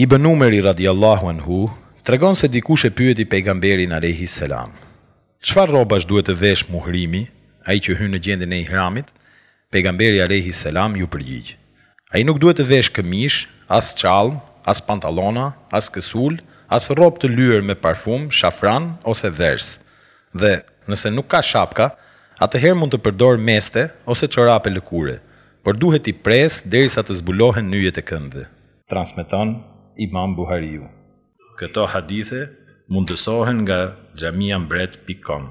Ibën Umeri radijallahu anhu tregon se dikush e pyeti Pejgamberin alejhi selam, Çfarë rrobash duhet të veshë muhrimi, ai që hyn në gjendjen e ihramit? Pejgamberi alejhi selam iu përgjigj, Ai nuk duhet të veshë këmishë, as çallmë, as pantallona, as kësulë, as rrobë të lyer me parfum, shafran ose vers. Dhe, nëse nuk ka shapka, atëherë mund të përdorë meste ose çorape lëkure, por duhet t'i presë derisa të zbulohen nyjet e këmbëve. transmeton Imam Buhariu. Këto hadithe mundësohen nga xhamiambret pikë com.